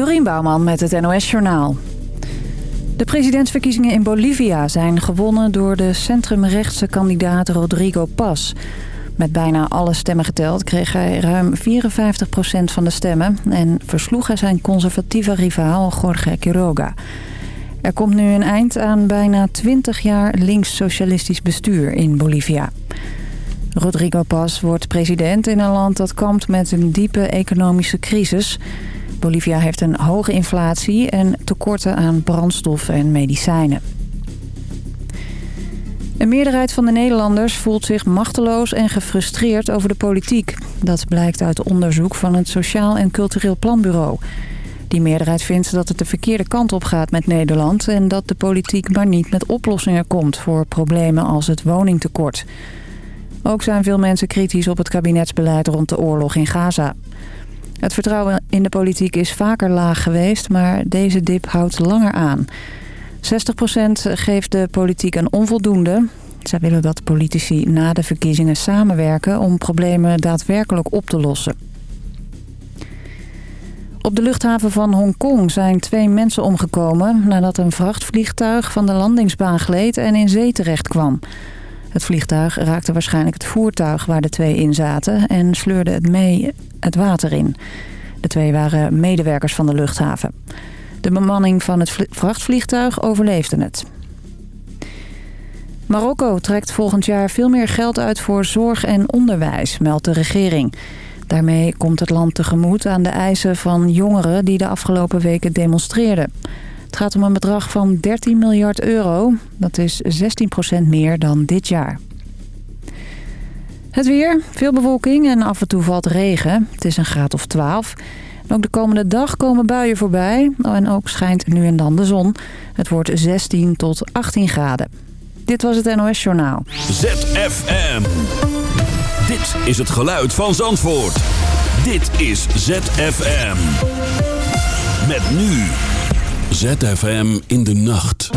Dorien Bouwman met het NOS Journaal. De presidentsverkiezingen in Bolivia zijn gewonnen door de centrumrechtse kandidaat Rodrigo Paz. Met bijna alle stemmen geteld kreeg hij ruim 54% van de stemmen... en versloeg hij zijn conservatieve rivaal Jorge Quiroga. Er komt nu een eind aan bijna 20 jaar links-socialistisch bestuur in Bolivia. Rodrigo Paz wordt president in een land dat kampt met een diepe economische crisis. Bolivia heeft een hoge inflatie en tekorten aan brandstof en medicijnen. Een meerderheid van de Nederlanders voelt zich machteloos en gefrustreerd over de politiek. Dat blijkt uit onderzoek van het Sociaal en Cultureel Planbureau. Die meerderheid vindt dat het de verkeerde kant op gaat met Nederland... en dat de politiek maar niet met oplossingen komt voor problemen als het woningtekort. Ook zijn veel mensen kritisch op het kabinetsbeleid rond de oorlog in Gaza. Het vertrouwen in de politiek is vaker laag geweest, maar deze dip houdt langer aan. 60% geeft de politiek een onvoldoende. Zij willen dat politici na de verkiezingen samenwerken om problemen daadwerkelijk op te lossen. Op de luchthaven van Hongkong zijn twee mensen omgekomen... nadat een vrachtvliegtuig van de landingsbaan gleed en in zee terecht kwam. Het vliegtuig raakte waarschijnlijk het voertuig waar de twee in zaten... en sleurde het mee het water in. De twee waren medewerkers van de luchthaven. De bemanning van het vrachtvliegtuig overleefde het. Marokko trekt volgend jaar veel meer geld uit voor zorg en onderwijs, meldt de regering. Daarmee komt het land tegemoet aan de eisen van jongeren die de afgelopen weken demonstreerden. Het gaat om een bedrag van 13 miljard euro. Dat is 16% meer dan dit jaar. Het weer, veel bewolking en af en toe valt regen. Het is een graad of 12. ook de komende dag komen buien voorbij. En ook schijnt nu en dan de zon. Het wordt 16 tot 18 graden. Dit was het NOS Journaal. ZFM. Dit is het geluid van Zandvoort. Dit is ZFM. Met nu. ZFM in de nacht.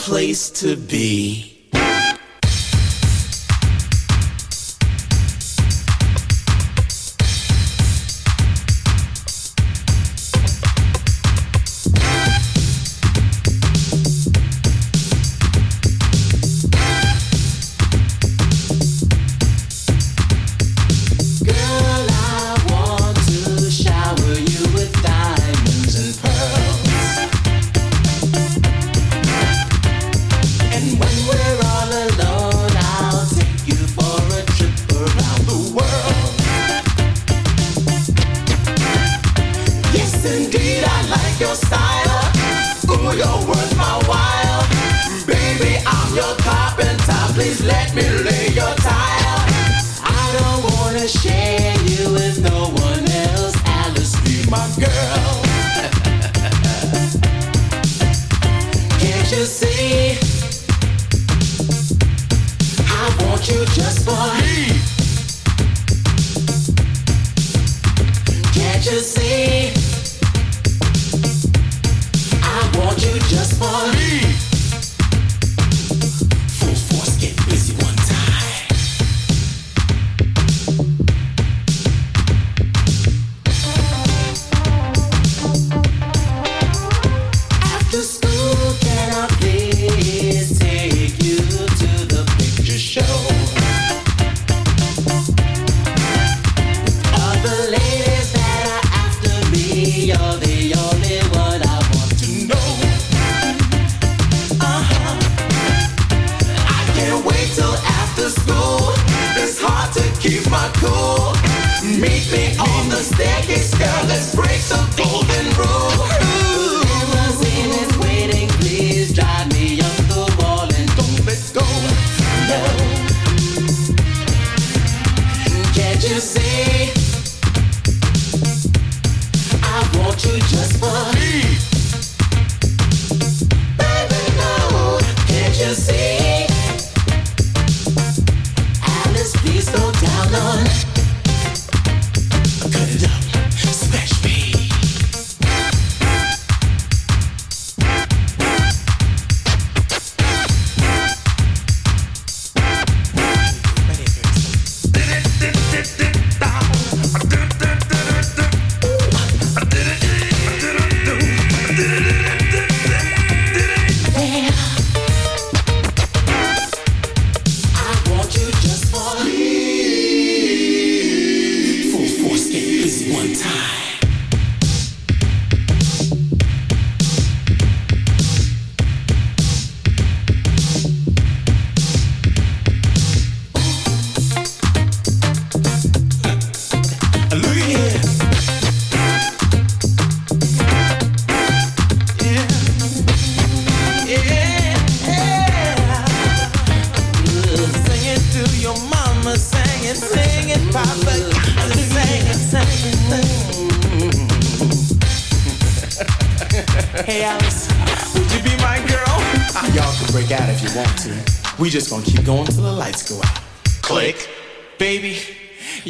Place to be.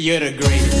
You're the greatest.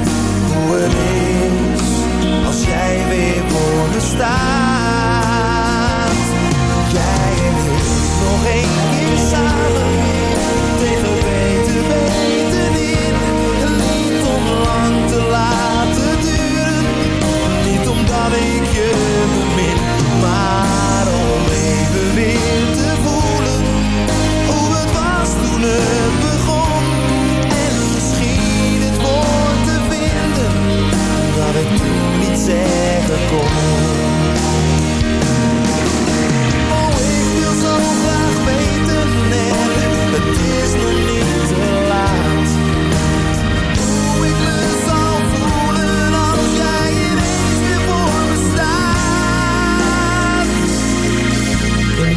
als jij weer voor me staat. Jij is nog één keer.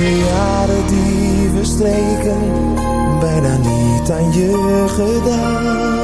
de jaren die verstreken, bijna niet aan je gedaan.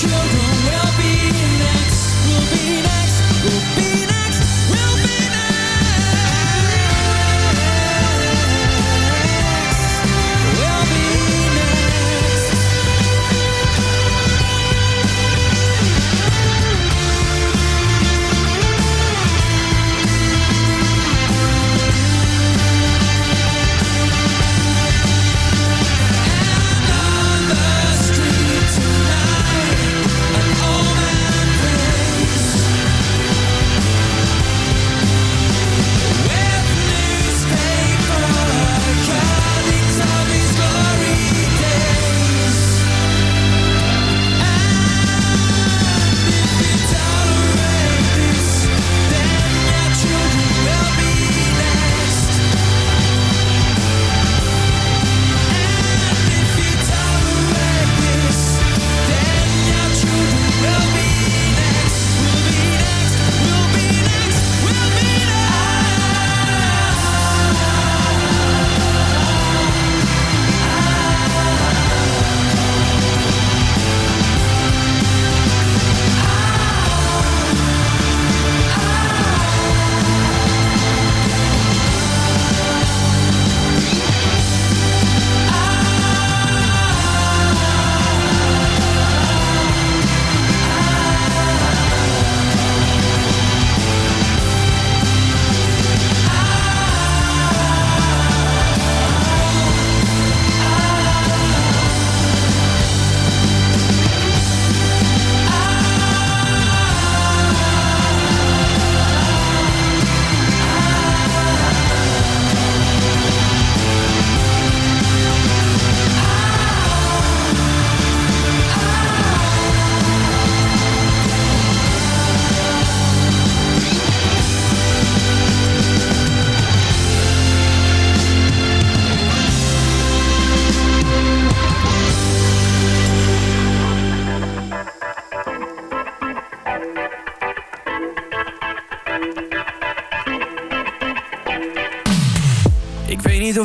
children.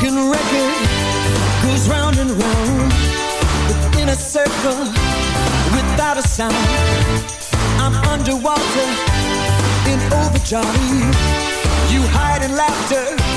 broken record goes round and round within a circle without a sound. I'm underwater in overdrive. You hide in laughter.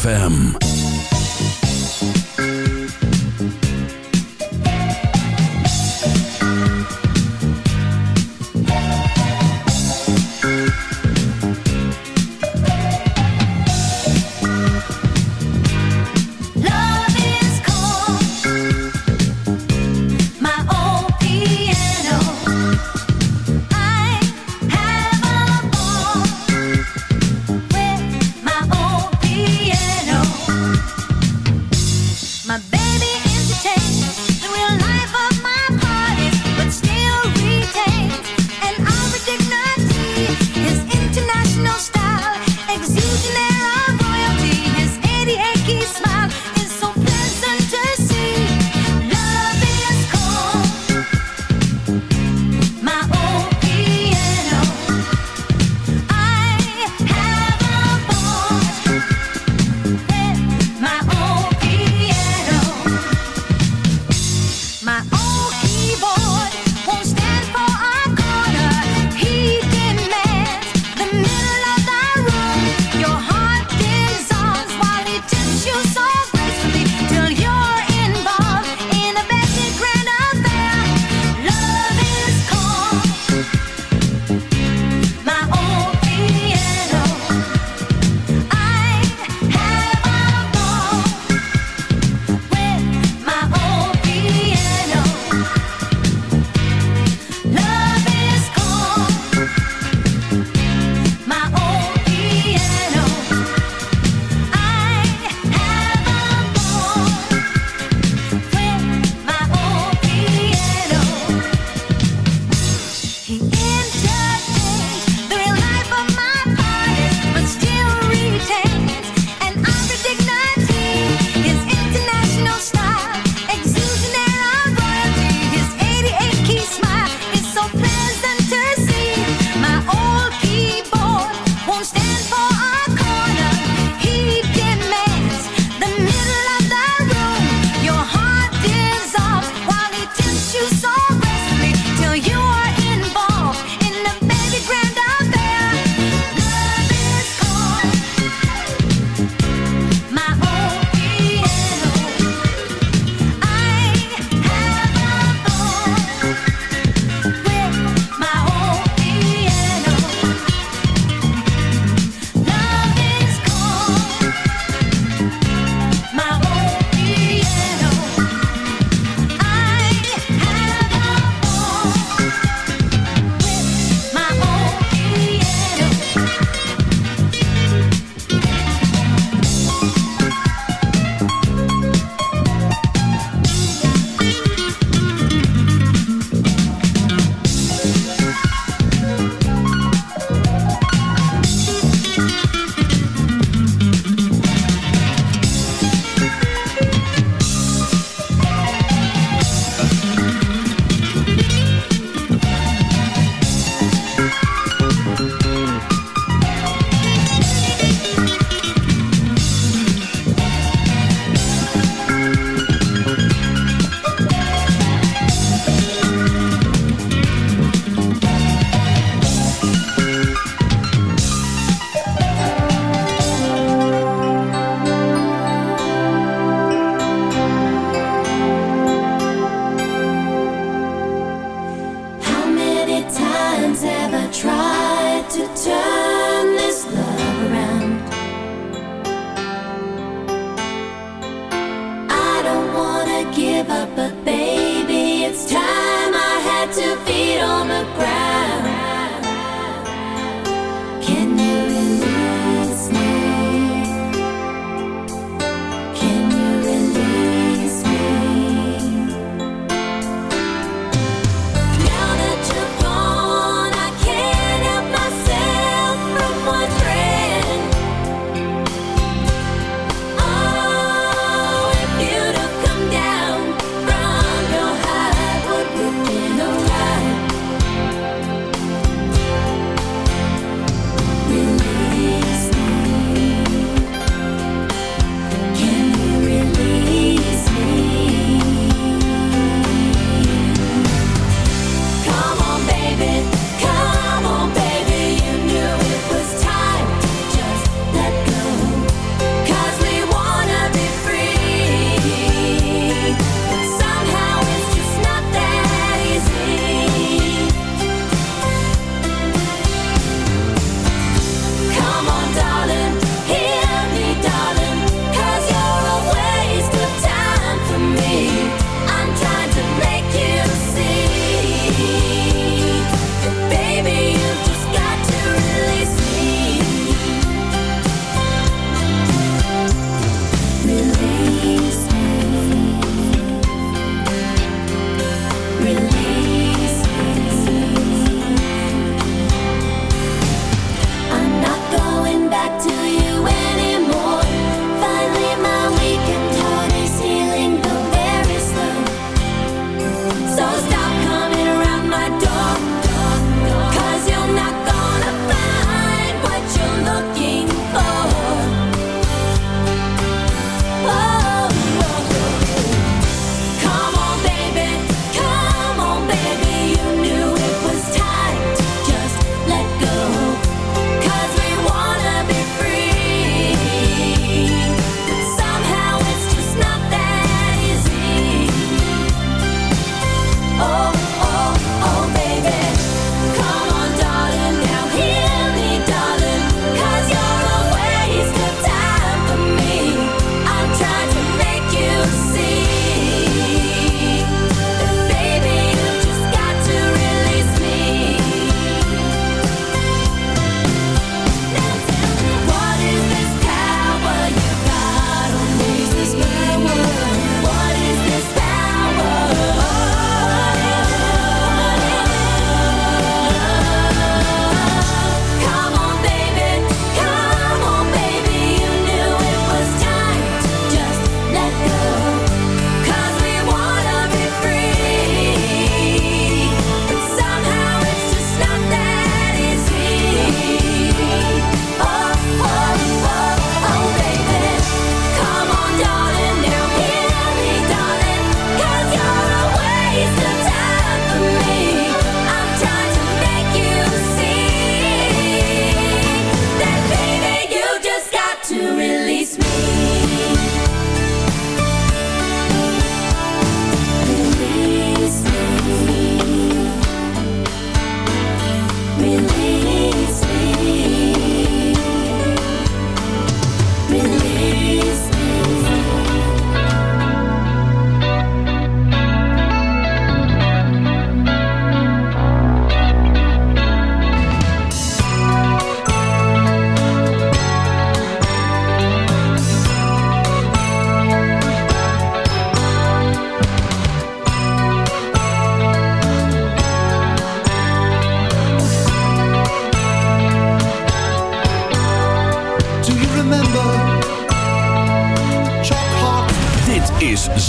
ZFM.